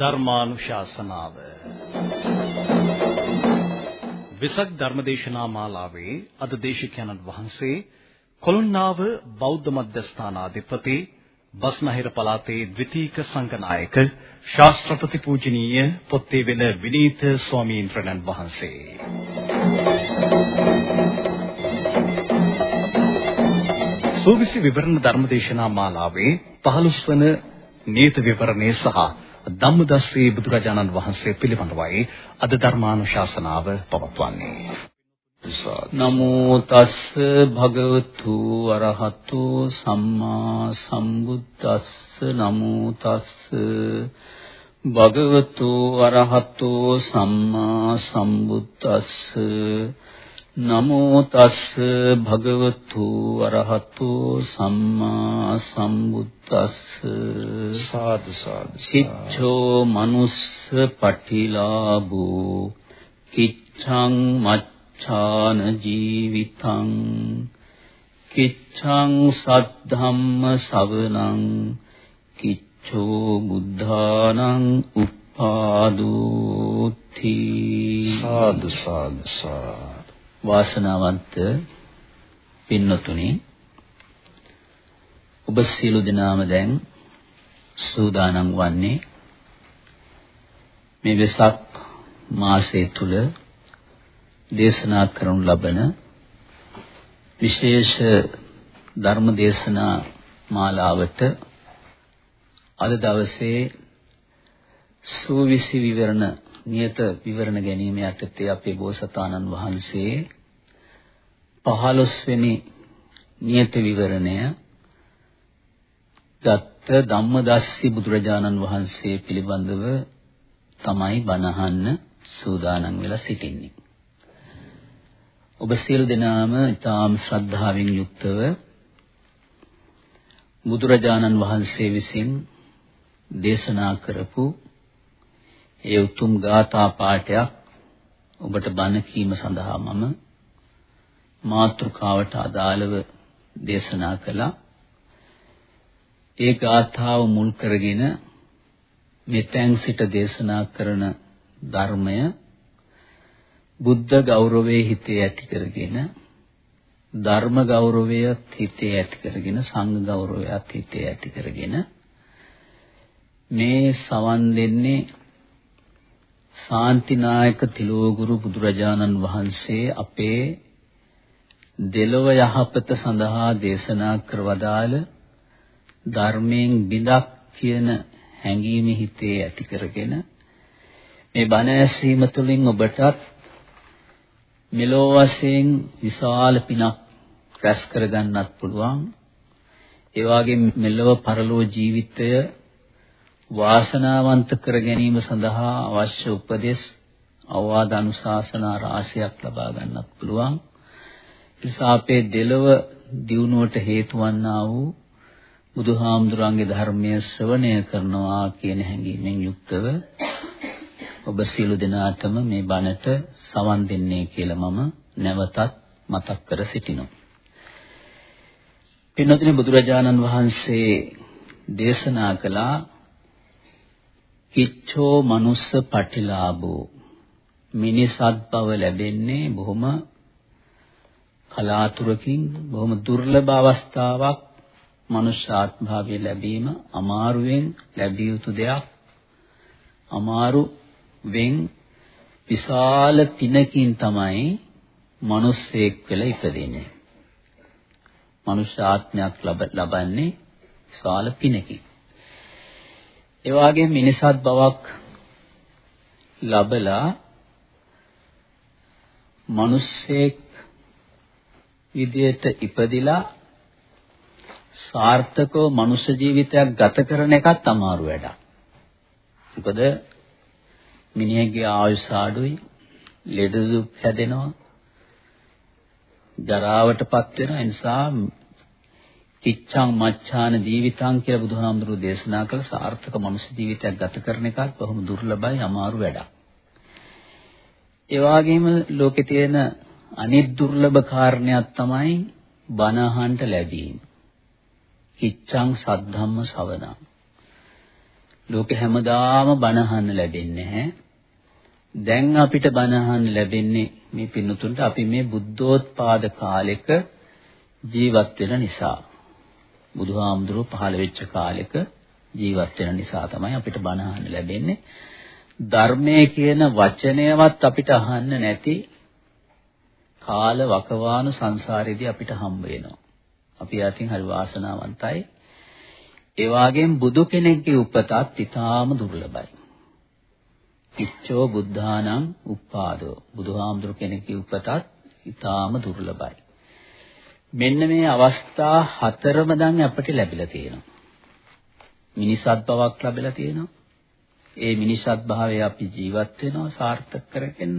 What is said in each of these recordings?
ධර්මානුශාසනාව. විසක් ධර්මදේශනා මාලාවේ අද දේශිකානන් වහන්සේ කොළුණාව බෞද්ධ මධ්‍යස්ථානාධිපති බස්නහිර පළාතේ ද්විතීක සංඝනායක ශාස්ත්‍රපති පූජනීය පොත්තේවෙල විනීත ස්වාමීන් වහන්සේ. සෝවිසි විවරණ ධර්මදේශනා මාලාවේ 15 වන නීත විවරණේ සහ ධම්මදස්සී බුදුරජාණන් වහන්සේ පිළිබඳවයි අද ධර්මානුශාසනාව පවත්වන්නේ. නමෝ තස් භගවතු අරහතු සම්මා සම්බුද්දස්ස නමෝ තස් භගවතු අරහතු සම්මා සම්බුද්දස්ස නමෝ තස් භගවතු අරහතු සම්මා සම්බුද්දස්ස. සාදු සාදු සිච්ඡෝ මනුස්ස පටිලාභෝ. කිච්ඡං මච්ඡාන ජීවිතං. කිච්ඡං සද්ධම්ම සවනං. කිච්ඡෝ බුද්ධානං උපාදෝති. සාදු සාදු සාදු වාසනාවන්ත පින්නතුනි ඔබ සියලු දෙනාම දැන් සූදානම් වන්නේ මේ වෙසක් මාසය තුල දේශනා කරනු ලබන විශේෂ ධර්ම දේශනා මාලාවට අද දවසේ සූවිසි විවරණ නියත විවරණ ගැනීම යටතේ අපේ බෝසතාණන් වහන්සේ 15 වෙනි නියත විවරණය ගත්ත ධම්මදස්සි බුදුරජාණන් වහන්සේ පිළිබඳව තමයි බණහන්න සූදානම් වෙලා සිටින්නේ. ඔබ සියලු දෙනාම ඊටාම් ශ්‍රද්ධාවෙන් යුක්තව බුදුරජාණන් වහන්සේ විසින් දේශනා කරපු ඒ උතුම් ගාථා පාඨයක් ඔබට බණ කීම සඳහා මම මාතෘකාවට අදාළව දේශනා කළා. ඒ ගාථාව මුල් කරගෙන මෙතෙන් සිට දේශනා කරන ධර්මය බුද්ධ ගෞරවයේ හිතේ ඇති කරගෙන ධර්ම ගෞරවයත් හිතේ ඇති කරගෙන සංඝ ගෞරවයත් හිතේ ඇති කරගෙන මේ සවන් දෙන්නේ ශාන්තිනායක තිලෝගුරු බුදුරජාණන් වහන්සේ අපේ දෙලොව යහපත සඳහා දේශනා කරවදාල ධර්මයෙන් බිඳක් කියන හැඟීම හිතේ ඇති කරගෙන මේ බණ ඇසීම තුළින් ඔබටත් මෙලෝ වශයෙන් විශාල පිනක් රැස් කරගන්නත් පුළුවන්. ඒ වගේම මෙලොව පරලෝ ජීවිතය වාසනාවන්ත කර ගැනීම සඳහා අවශ්‍ය උපදෙස් අවවාද අනුශාසනා රාශියක් ලබා ගන්නත් පුළුවන්. නිසා අපේ දෙලව දියුණුවට හේතු වන්නා වූ බුදුහාමුදුරන්ගේ ධර්මයේ ශ්‍රවණය කරනවා කියන හැඟීමෙන් යුක්තව ඔබ සියලු දෙනාටම මේ බණට සවන් දෙන්නේ කියලා මම නැවතත් මතක් කර සිටිනවා. පින්වත්නි බුදුරජාණන් වහන්සේ දේශනා කළා කිච්ඡෝ මනුස්ස පටිලාභෝ. මිනිසත් බව ලැබෙන්නේ බොහොම කලාතුරකින් බොහොම දුර්ලභ අවස්ථාවක් මනුෂ්‍යාත්භාවය ලැබීම අමාරුවෙන් ලැබිය යුතු දෙයක්. අමාරු වෙන් විශාල පිනකින් තමයි මිනිස්සෙක් වෙලා ඉපදෙන්නේ. මනුෂ්‍යාත්මයක් ලබන්නේ විශාල පිනකින්. ඒ වගේම මිනිසත් බවක් ලබලා මිනිස්සෙක් විදියට ඉපදිලා සාර්ථකව මනුෂ්‍ය ජීවිතයක් ගත කරන එකත් අමාරු වැඩක්. මොකද මිනිහෙක්ගේ ආයුෂ අඩුයි, ලෙඩ දුක් හැදෙනවා, ජරාවටපත් වෙනවා. ඒ නිසා කිච්ඡං මච්ඡාන ජීවිතං කියලා බුදුහාමුදුරුවෝ දේශනා කළ සාර්ථක මනුෂ්‍ය ජීවිතයක් ගත කරන එකත් බොහොම දුර්ලභයි අමාරු වැඩක්. ඒ වගේම ලෝකේ තියෙන අනිත් දුර්ලභ කාරණයක් තමයි බණ අහන්න ලැබීම. කිච්ඡං සද්ධම්ම ශවණං. ලෝකෙ හැමදාම බණ අහන්න ලැබෙන්නේ නැහැ. දැන් අපිට බණ අහන්න ලැබෙන්නේ මේ පින්නතුන්ට අපි මේ බුද්ධෝත්පාද කාලෙක ජීවත් වෙන නිසා. බුදුහාමුදුරුවෝ පහළ වෙච්ච කාලෙක ජීවත් වෙන නිසා තමයි අපිට බණ අහන්න ලැබෙන්නේ. ධර්මයේ කියන වචනයවත් අපිට අහන්න නැති කාල වකවානු සංසාරේදී අපිට හම්බ වෙනවා. අපි අතින් හරි වාසනාවන්තයි. ඒ වගේම බුදු කෙනෙක්ගේ උපතත් ඊටාම දුර්ලභයි. කිච්චෝ බුද්ධානං උප්පාදෝ බුදුහාමුදුරු කෙනෙක්ගේ උපතත් ඊටාම දුර්ලභයි. මෙන්න මේ අවස්ථා හතරම දැන් අපිට ලැබිලා තියෙනවා. මිනිසත් බවක් ලැබිලා තියෙනවා. ඒ මිනිසත් භාවය අපි ජීවත් වෙනවා සාර්ථක කරගෙන.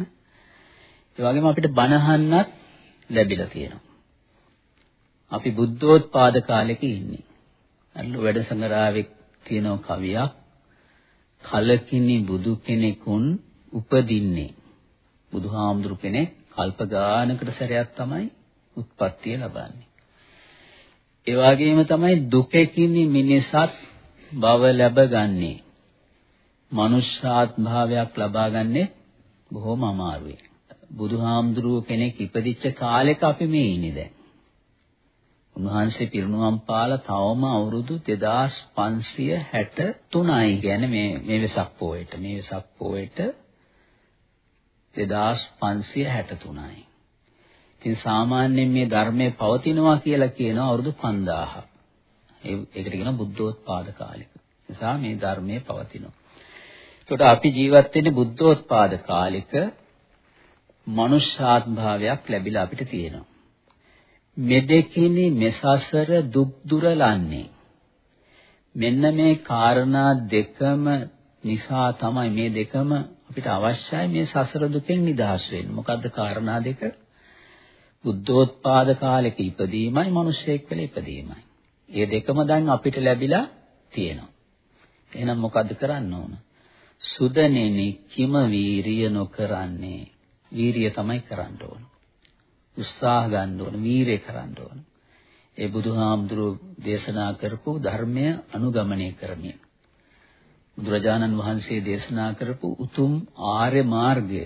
ඒ වගේම අපිට බණහන්නත් ලැබිලා තියෙනවා. අපි බුද්ධෝත්පාද කාලෙක ඉන්නේ. අල්ල වැඩ සංග්‍රහයේ තියෙන කවියක් කලකිනි බුදු කෙනෙකුන් උපදින්නේ. බුදුහාමුදුරු කෙනෙක් කල්ප ගානකට සැරයක් තමයි උත්පත්තිය ලබන්නේ. ඒ වගේම තමයි දුකකිනි මිනිසත් භව ලැබගන්නේ. මනුෂ්‍යාත් භාවයක් ලබාගන්නේ බොහොම අමාරුයි. බුදුහාමුදුරුව කෙනෙක් ඉපදිච්ච කාලෙක අපි මේ ඉන්නේ දැන්. උන්වහන්සේ පිරිනුවම් පාලා තවම අවුරුදු 2563යි කියන්නේ මේ මේ වෙසක් පොයට මේ වෙසක් පොයට 2563යි. ඉතින් සාමාන්‍යයෙන් මේ ධර්මයේ පවතිනවා කියලා කියනවා අවුරුදු 5000ක්. ඒකට කියනවා බුද්ධෝත්පාද කාලෙක. නිසා මේ ධර්මයේ පවතිනවා. ඒකට අපි ජීවත් වෙන්නේ බුද්ධෝත්පාද කාලෙක මනුෂ්‍යාත්ම භාවයක් ලැබිලා අපිට තියෙනවා. මෙදෙකිනි මෙසසර දුක් දුරලන්නේ. මෙන්න මේ කාරණා දෙකම නිසා තමයි මේ දෙකම අපිට අවශ්‍යයි මේ සසර දුකෙන් නිදහස් වෙන්න. මොකද්ද කාරණා දෙක? බුද්ධෝත්පාද කාලෙක ඉපදීමයි මිනිස්සෙක් වෙලා ඉපදීමයි. මේ දෙකම දැන් අපිට ලැබිලා තියෙනවා. එහෙනම් මොකද්ද කරන්න ඕන? සුදනෙනි කිම වීරිය නොකරන්නේ? වීරිය තමයි කරන්න ඕන. උත්සාහ ගන්න ඕන, වීරය කරන්න ඕන. ඒ බුදුහාමුදුරුවෝ දේශනා කරපු ධර්මය අනුගමනය කරමින් බුදුරජාණන් වහන්සේ දේශනා කරපු උතුම් ආර්ය මාර්ගය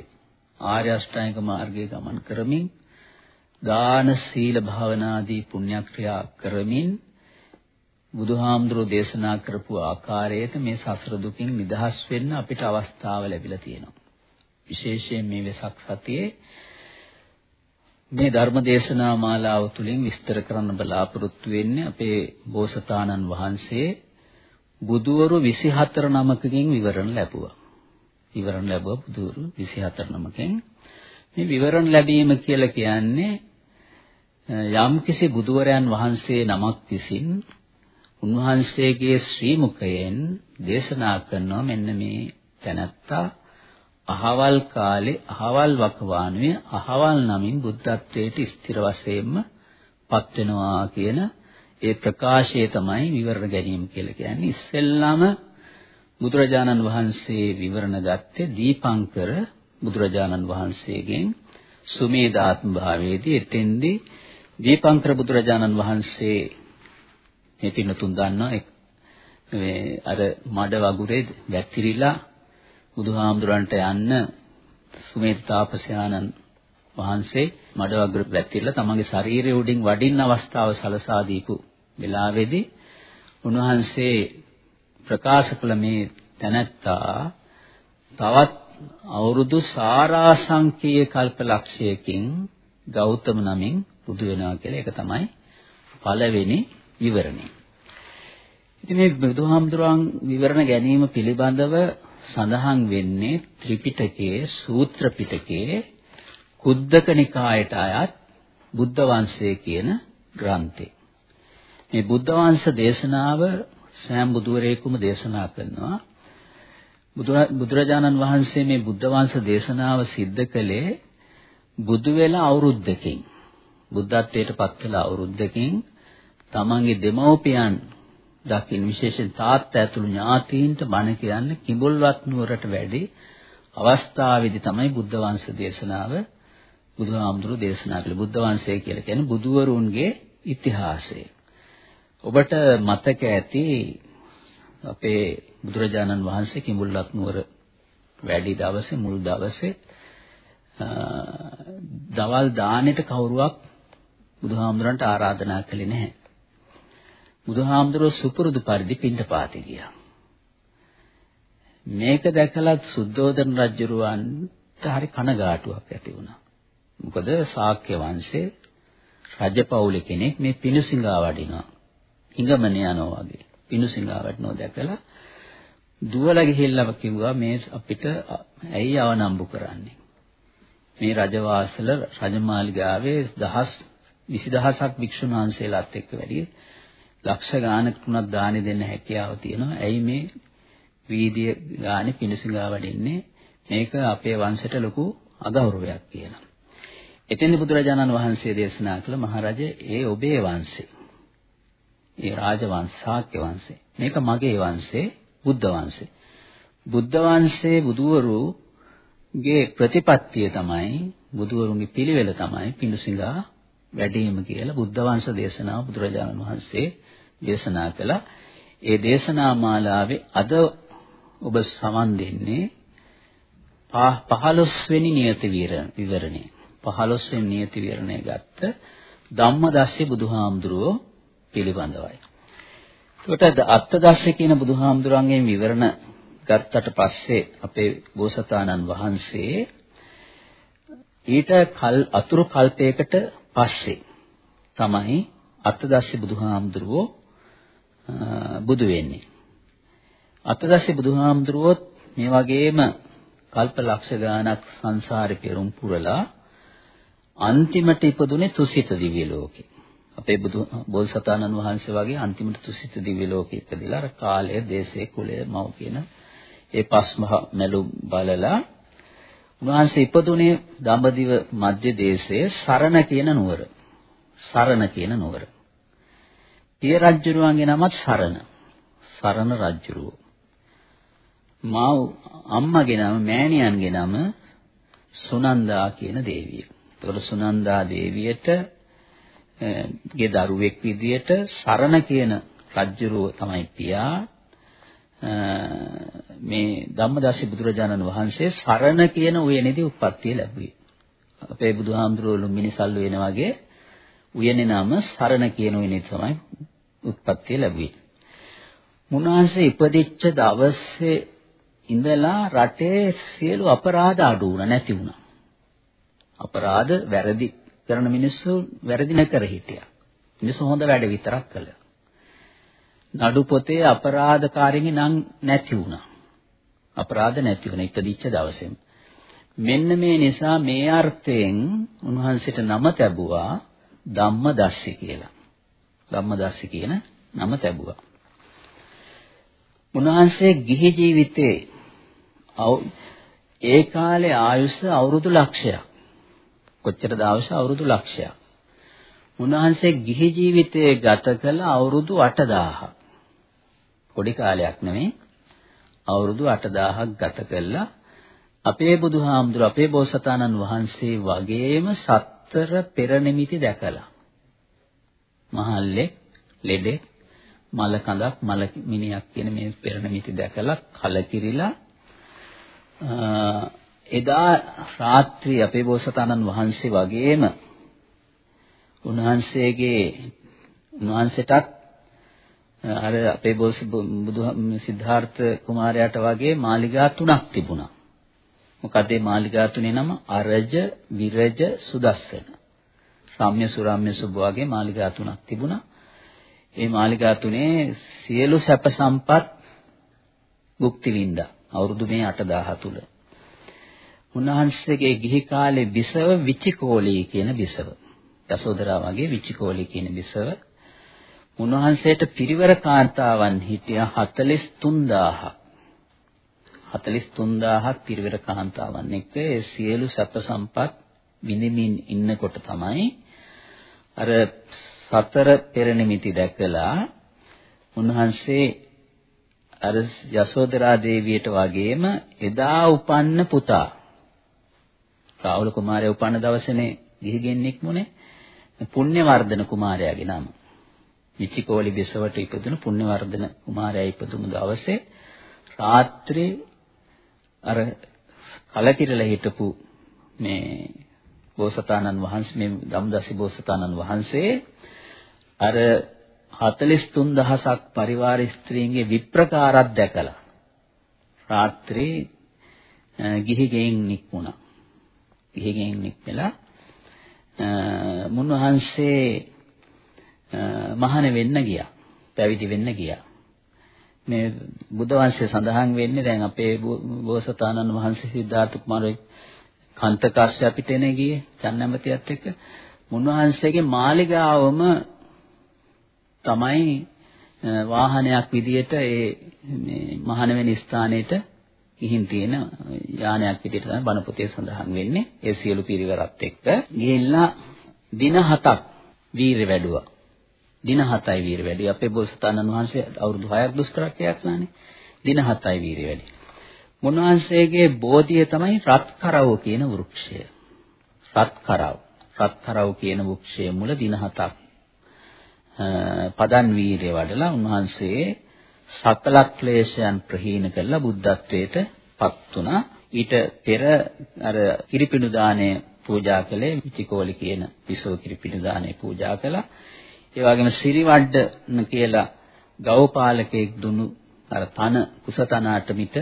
ආර්ය අෂ්ටාංගික මාර්ගයේ ගමන් කරමින් දාන සීල භාවනාදී පුණ්‍යක්‍රියා කරමින් බුදුහාමුදුරෝ දේශනා කරපු ආකාරයට මේ සසර දුකින් නිදහස් වෙන්න අපිට අවස්ථාව ලැබිලා තියෙනවා. විශේෂයෙන් මේ වෙසක් සතියේ මේ ධර්ම දේශනා මාලාව තුළින් විස්තර කරන්න බලාපොරොත්තු වෙන්නේ අපේ බෝසතාණන් වහන්සේ බුදුවරු 24 නමකකින් විවරණ ලැබුවා. විවරණ ලැබුවා බුදුවරු 24 නමකින්. මේ විවරණ ලැබීම කියලා කියන්නේ යම්කිසි බුදුවරයන් වහන්සේ නමක් විසින් උන්වහන්සේගේ ශ්‍රී මුඛයෙන් දේශනා කරනවා මෙන්න මේ තැනත්තා. අහවල් කාලේ අහවල් වකවානුවේ අහවල් නමින් බුද්ධත්වයට ස්ථිර වශයෙන්ම පත් වෙනවා කියන ඒ ප්‍රකාශය තමයි විවරණ ගැනීම කියලා කියන්නේ. ඉස්සෙල්ලාම බුදුරජාණන් වහන්සේ විවරණ ගත්තේ දීපංකර බුදුරජාණන් වහන්සේගෙන් සුමේදාත්ම භාවයේදී එතෙන්දී දීපංකර බුදුරජාණන් වහන්සේ මේ පින්නතුන් දන්නවා මේ අර මඩ වගුරේ වැක්කිරිලා බුදුහාමුදුරන්ට යන්න සුමේත තාපසයාණන් වහන්සේ මඩ වගුර වැක්කිරිලා තමන්ගේ ශරීරය උඩින් වඩින්න අවස්ථාව සලසා දීපු වෙලාවේදී උන්වහන්සේ ප්‍රකාශ කළ මේ තැනැත්තා තවත් අවුරුදු සාරාංශකීය කල්පලක්ෂයකින් ගෞතම නමින් බුදු වෙනවා කියලා ඒක තමයි පළවෙනි විවරණය. ඉතින් මේ බුදුහාමුදුරන් විවරණ ගැනීම පිළිබඳව සඳහන් වෙන්නේ ත්‍රිපිටකයේ සූත්‍ර පිටකයේ කුද්දක නිකායට අයත් බුද්ධ වංශය කියන ග්‍රන්ථේ. මේ බුද්ධ වංශ දේශනාව සෑම බුදුවරයෙකුම දේශනා කරනවා. බුදුරජාණන් වහන්සේ මේ බුද්ධ වංශ දේශනාව සිද්ධ කළේ බුදු වෙලා අවුරුද්දකින් බුද්ධත්වයට පත් වෙලා අවුරුද්දකින් තමන්ගේ දෙමව්පියන් දකින්න විශේෂයෙන් තාත්තා ඇතුළු ඥාතීන්ට බණ කියන්න කිඹුල්වත් නුවරට වැඩි අවස්ථාවේදී තමයි බුද්ධ වංශ දේශනාව බුදුහාමුදුරු දේශනා කළේ බුද්ධ වංශය කියලා කියන්නේ බුදුවරුන්ගේ ඉතිහාසය. ඔබට මතක ඇති අපේ බුදුරජාණන් වහන්සේ කිඹුල්ලක් නුවර වැඩි දවසේ මුල් දවසේ දවල් දානෙට කවුරුවක් බුදුහාමුදුරන්ට ආරාධනා කළේ නැහැ. බුදුහාමුදුරුවෝ සුපුරුදු පරිදි පින්ඩපාතේ ගියා. මේක දැකලා සුද්ධෝදන රජුරවන්ට හරි කනගාටුවක් ඇති වුණා. මොකද ශාක්‍ය වංශේ රජපෞලි කෙනෙක් මේ පිණුසිඟා වඩිනවා. හිඟමන යනවා වගේ. පිණුසිඟා වඩිනවා දැකලා දුවලා ගිහිල්ලා කිව්වා මේ අපිට ඇයි අවනම්බු කරන්නේ? මේ රජවාසල රජමාලිගාවේ දහස් 20000ක් වික්ෂුන් වහන්සේලාත් එක්ක වැඩි ලක්ෂ ගානක් තුනක් දානි දෙන්න හැකියාව තියෙනවා. ඇයි මේ වීදිය ගානේ පිණුසිඟා වඩින්නේ? මේක අපේ වංශයට ලොකු අගෞරවයක් කියලා. එතෙන්දී බුදුරජාණන් වහන්සේ දේශනා කළ මහරජා ඒ ඔබේ වංශේ. ඒ රාජවංශ ශාක්‍ය වංශේ. මේක මගේ වංශේ බුද්ධ වංශේ. බුද්ධ වංශේ බුදුවරුගේ ප්‍රතිපත්තිය තමයි බුදුවරුන්ගේ පිළිවෙල තමයි පිඬුසිඟා වැඩිම කියලා බුද්ධ වංශ දේශනාව බුදුරජාණන් වහන්සේ දේශනා කළා. ඒ දේශනා මාලාවේ අද ඔබ සමන් දෙන්නේ 15 වෙනි නියත විවරණය. 15 වෙනි නියති විවරණය ගත්ත ධම්මදස්සේ බුදුහාමුදුරුවෝ පිළිබඳවයි. ඒකට අත්තදස්සේ කියන බුදුහාමුදුරන්ගෙන් විවරණ ගත්තට පස්සේ අපේ බෝසතාණන් වහන්සේ ඊට කල් අතුරු කල්පයකට පස්සේ තමයි අත්තදස්සේ බුදුහාමුදුරුවෝ බුදු වෙන්නේ. අත්තදස්සේ බුදුහාමුදුරුවොත් මේ වගේම කල්ප ලක්ෂ ගාණක් සංසාරේ පෙරම් පුරලා අන්තිමට ඉපදුනේ තුසිත දිව්‍ය ලෝකේ. අපේ බුදු බෝසතාණන් වහන්සේ වගේ අන්තිමට තුසිත දිව්‍ය ලෝකේ ඉපදිලා අර කාලය, දේශය, කුලය, මව් කියන ඒ පස්මහ මැලු බලලා උන්වහන්සේ ඉපදුනේ දඹදිව මධ්‍ය දේශයේ සරණ කියන නුවර. සරණ කියන නුවර. පිය රජුරුවන්ගේ නමත් සරණ. සරණ රජුරුව. මා අම්මගේ නම මෑණියන්ගේ නම සුනන්දා කියන දේවිය. එතකොට සුනන්දා දේවියට ගේ දරුවෙක් විදියට සරණ කියන රජුරුව තමයි පියා මේ ධම්මදාසී බුදුරජාණන් වහන්සේ සරණ කියන උයනේදී උත්පත්තිය ලැබුවේ. අපේ බුදුහාමුදුරුවෝ ලුම්බිනිසල්ලු වෙන වගේ උයනේ නම සරණ කියන උයනේ තමයි උත්පත්තිය ලැබුවේ. මුන්වහන්සේ ඉපදිච්ච දවසේ ඉඳලා රටේ සියලු අපරාධ අඩු වුණා නැති වුණා. අපරාධ වැරදි කරන මිනිස්සු වැරදි නැකර හිටියා. මිනිස්සු හොඳ වැඩ විතරක් කළා. නඩු පොතේ අපරාධකාරයන්ගේ නම් නැති වුණා. අපරාධ නැති වුණා ඉපදිච්ච දවසේම. මෙන්න මේ නිසා මේ අර්ථයෙන් උන්වහන්සේට නම තැබුවා ධම්මදස්සි කියලා. ධම්මදස්සි කියන නම තැබුවා. උන්වහන්සේ ගිහි ජීවිතේ ඒ කාලේ ආයුෂ අවුරුදු ලක්ෂයක්. කොච්චරද අවශ්‍ය අවුරුදු ලක්ෂයක්. උන්වහන්සේ ගිහි ජීවිතයේ ගත කළ අවුරුදු 8000ක්. පොඩි කාලයක් නෙමෙයි. අවුරුදු 8000ක් ගත කළා. අපේ බුදුහාමුදුර අපේ බෝසතාණන් වහන්සේ වගේම සත්තර පෙර නිමිති දැකලා. මහල්ලේ ලෙඩේ මල කඳක් මල මිනියක් කියන මේ පෙර නිමිති දැකලා කලකිරිලා එදා රාත්‍රී අපේ බෝසතාණන් වහන්සේ වගේම උන්වහන්සේගේ උන්වහන්සේටත් අර අපේ බෝස බුදු සිද්ධාර්ථ කුමාරයාට වගේ මාලිගා තුනක් තිබුණා. මොකද මේ මාලිගා තුනේ නම අරජ, විරජ, සුදස්සන. රාම්‍ය සුරාම්‍ය සුබ වගේ මාලිගා තුනක් තිබුණා. මේ මාලිගා තුනේ සියලු සැප සම්පත් භුක්ති විඳා. අවුරුදු මේ 8000 තුල. උන්වහන්සේගේ ගිහි කාලේ බිසව විචිකෝලී කියන බිසව. යසෝදරා වගේ විචිකෝලී කියන බිසව. උන්වහන්සේට පිරිවර කාන්තාවන් හිටියා 43000ක්. 43000ක් පිරිවර කාන්තාවන් එක්ක ඒ සියලු සැප සම්පත් විඳින්මින් ඉන්නකොට තමයි අර සතර පෙර නිමිති දැකලා උන්වහන්සේ අර යසෝදරා දේවියට වගේම එදා උපන්න පුතා රාහුල කුමාරයා උපන්න දවසේනේ ගිහිගෙන් නික්මුනේ පුණ්‍යවර්ධන කුමාරයාගේ නම. විචිකෝලි බිසවට ඉපදුණු පුණ්‍යවර්ධන කුමාරයා ඉපදුණු දවසේ රාත්‍රී අර කලකිරලා හිටපු මේ බෝසතාණන් වහන්සේ මේ ධම්දසි බෝසතාණන් වහන්සේ අර 43000ක් පරිවාර ස්ත්‍රීන්ගේ විප්‍රකාරයක් දැකලා රාත්‍රී ගිහි ගෙයින් නික්මුණා. ගිහි ගෙයින් නික්මලා මුන්වහන්සේ මහාන වෙන්න ගියා. පැවිදි වෙන්න ගියා. මේ බුද්ධ වංශයේ සඳහන් වෙන්නේ දැන් අපේ බෝසතාණන් වහන්සේ සිද්ධාර්ථ කුමාරයි කන්තකාශ්‍ය අපිට එන ගියේ චන්නමතියත් එක්ක මුන්වහන්සේගේ මාලිගාවම තමයි වාහනයක් විදියට ඒ මේ මහානවෙනි ස්ථානෙට ගිහින් තියෙන යානයක් විදියට තමයි බණ පොතේ සඳහන් වෙන්නේ ඒ සියලු පිරිවරත් එක්ක ගිහිල්ලා දින 7ක් වීරය වැඩුවා දින 7යි වීරය වැඩි. අපේ බෝසතාණන් වහන්සේ අවුරුදු 6ක් දුෂ්කරක්‍රියා කළානේ දින 7යි වීරය වැඩි. මුන්වහන්සේගේ බෝධිය තමයි රත්කරව කියන වෘක්ෂය. රත්කරව රත්කරව කියන වෘක්ෂයේ මුල දින 7ක් පදන් වීරය වඩලා උන්වහන්සේ සකල ක්ලේශයන් ප්‍රහීන කරලා බුද්ධත්වයට පත් වුණා. ඊට පෙර අර කිරිපිණු දාණය පූජා කළේ විචිකෝලි කියන විසෝ කිරිපිණු දාණය පූජා කළා. ඒ වගේම සිරිවඩ්ඩන කියලා ගෞපාලකයෙක් දුන්නු අර තන කුසතනාට මිට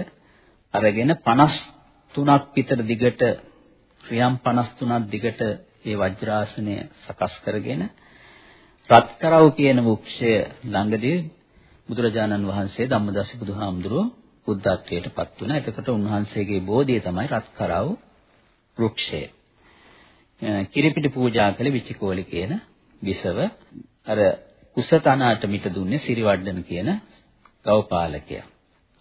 අරගෙන 53ක් විතර දිගට ක්‍රියම් 53ක් දිගට ඒ වජ්‍රාසනය සකස් කරගෙන රත්කරව් කියන වෘක්ෂය ළඟදී බුදුරජාණන් වහන්සේ ධම්මදස්ස බුදුහාමුදුරුවෝ බුද්ධත්වයට පත් වුණා. එතකොට උන්වහන්සේගේ බෝධිය තමයි රත්කරව් වෘක්ෂය. කිරිපිටි පූජා කළ විචිකෝලි කියන විසව අර කුසතනාට මිට දුන්නේ සිරිවඩ්ඩන කියන ගෞපාලකයා.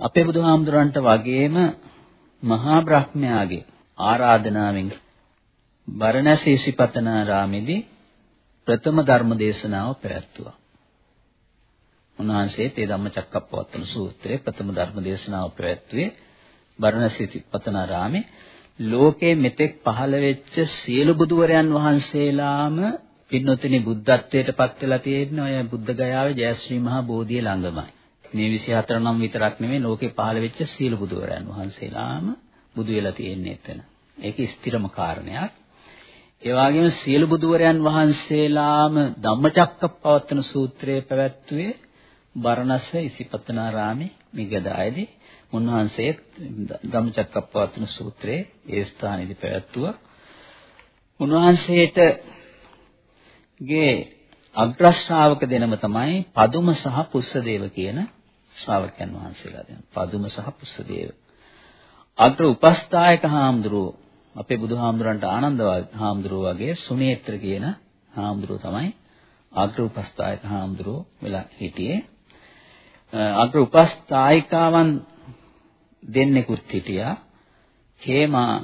අපේ බුදුහාමුදුරන්ට වගේම මහා බ්‍රහ්මයාගේ ආරාධනාවෙන් බරණැසී සිපතනාරාමේදී ප්‍රථම ධර්ම දේශනාව පැවැත්තුවා. උන්වහන්සේ තේ ධම්මචක්කප්පවත්තන සූත්‍රයේ ප්‍රථම ධර්ම දේශනාව පැවැත්වුවේ බරණසී තිප්පතනාරාමේ ලෝකේ මෙතෙක් පහළ වෙච්ච සියලු බුදුවරයන් වහන්සේලාම පින්නොතනි බුද්ධත්වයට පත් වෙලා තියෙන ඔය බුද්ධ ගයාවේ ජයශ්‍රී මහා බෝධිය ළඟමයි. මේ 24 නම් විතරක් නෙමෙයි ලෝකේ පහළ වෙච්ච සියලු බුදුවරයන් වහන්සේලාම බුදු වෙලා තියෙන්නේ එතන. ඒක ස්ථිරම කාරණයක්. ඒ වගේම සියලු බුදුවරයන් වහන්සේලාම ධම්මචක්කප්පවත්තන සූත්‍රයේ පැවැත්වුවේ බරණස ඉසිපතනාරාමේ මිගදායේදී උන්වහන්සේ ධම්මචක්කප්පවත්තන සූත්‍රයේ ඒ ස්ථානයේදී පැවැත්වුවා. උන්වහන්සේට ගේ අග්‍ර ශ්‍රාවක දෙනම තමයි පදුම සහ පුස්සදේව කියන ශ්‍රාවකයන් වහන්සේලා දෙන. පදුම සහ පුස්සදේව. අග්‍ර උපස්ථායක හාමුදුරුවෝ අපේ බුදුහාමුදුරන්ට ආනන්ද හාමුදුරුවෝ වගේ සුනේත්‍ර කියන හාමුදුරුවෝ තමයි අග්‍ර උපස්ථායක හාමුදුරුවෝ වෙලා හිටියේ. අග්‍ර උපස්ථායිකාවන් දෙන්නෙකුත් හිටියා. හේමා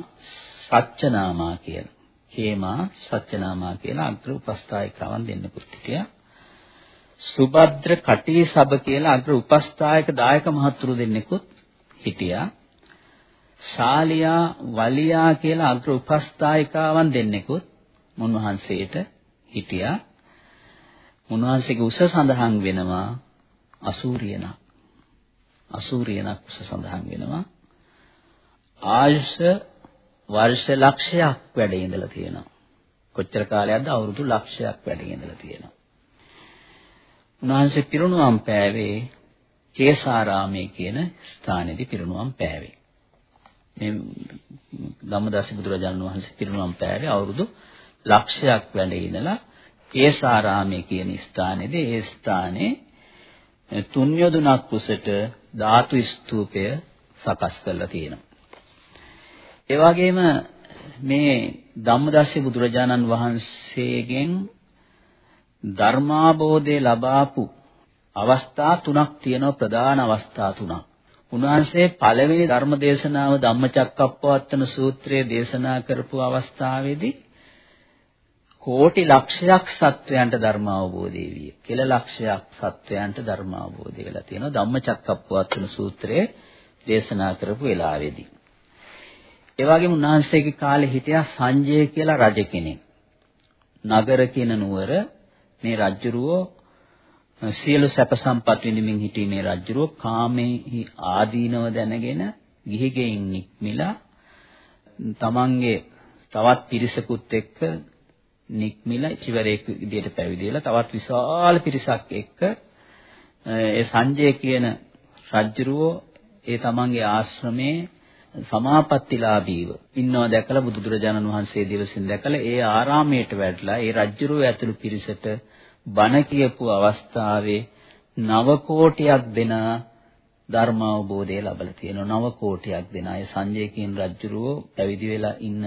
සච්චනාමා කියලා. හේමා සච්චනාමා කියලා අග්‍ර උපස්ථායිකාවන් දෙන්නෙකුත් හිටියා. සුභද්‍ර කටී සබ කියලා අග්‍ර උපස්ථායක දායක මහතුරු දෙන්නෙකුත් හිටියා. ශාලියා වලියා කියලා අග්‍ර උපස්ථායිකාවන් දෙන්නෙකුත් මුන්වහන්සේට හිටියා. මුන්වහන්සේගේ උස සඳහන් වෙනවා අසූරියනක්. අසූරියනක් උස සඳහන් වෙනවා. ආයුෂ වර්ෂ ලක්ෂයක් වැඩ ඉඳලා තියෙනවා. කොච්චර කාලයක්ද අවුරුදු ලක්ෂයක් වැඩ ඉඳලා තියෙනවා. උන්වහන්සේ පිරුණුවම් පෑවේ කේසාරාමේ කියන ස්ථානයේදී පිරුණුවම් පෑවේ. මේ ධම්මදාස බුදුරජාණන් වහන්සේ පිරිනුවම් පෑවේ අවුරුදු ලක්ෂයක් වැඩ ඉඳලා කේසාරාමයේ කියන ස්ථානයේදී ඒ ස්ථානයේ තුන් යොදුනක් කුසට ධාතු ස්තූපය සකස් කරලා තියෙනවා. ඒ වගේම මේ ධම්මදාසී බුදුරජාණන් වහන්සේගෙන් ධර්මාබෝධය ලබාපු අවස්ථා තුනක් තියෙනවා ප්‍රධාන අවස්ථා තුනක්. උන්වහන්සේ පළවෙනි ධර්ම දේශනාව ධම්මචක්කප්පවත්තන සූත්‍රයේ දේශනා කරපු අවස්ථාවේදී කෝටි ලක්ෂයක් සත්වයන්ට ධර්ම අවබෝධය විය. කෙල ලක්ෂයක් සත්වයන්ට ධර්ම අවබෝධය වෙලා තියෙනවා ධම්මචක්කප්පවත්තන සූත්‍රයේ දේශනා කරපු වෙලාවේදී. ඒ වගේම උන්වහන්සේගේ කාලේ හිටියා සංජය කියලා රජ කෙනෙක්. නගර කියන නුවර මේ රජුරෝ සියලු සැප සම්පත් විඳින්මින් හිටීමේ රජුරෝ කාමෙහි ආදීනව දැනගෙන ගිහිගෙයින් නික්මිලා තමන්ගේ තවත් පිරිසකුත් එක්ක නික්මිලා ඉතිවරේක විදියට පැවිදි වෙලා තවත් විශාල පිරිසක් එක්ක ඒ සංජය කියන රජුරෝ ඒ තමන්ගේ ආශ්‍රමයේ සමාපත්තිලාභීව ඉන්නවා දැකලා බුදුරජාණන් වහන්සේ දිවසින් දැකලා ඒ ආරාමයට වැඩලා ඒ රජුරෝ ඇතුළු පිරිසට බණ කියපු අවස්ථාවේ නව කෝටියක් දෙන ධර්ම අවබෝධය ලැබලා තියෙනවා නව කෝටියක් දෙන අය සංජය කියන රජුරෝ පැවිදි වෙලා ඉන්න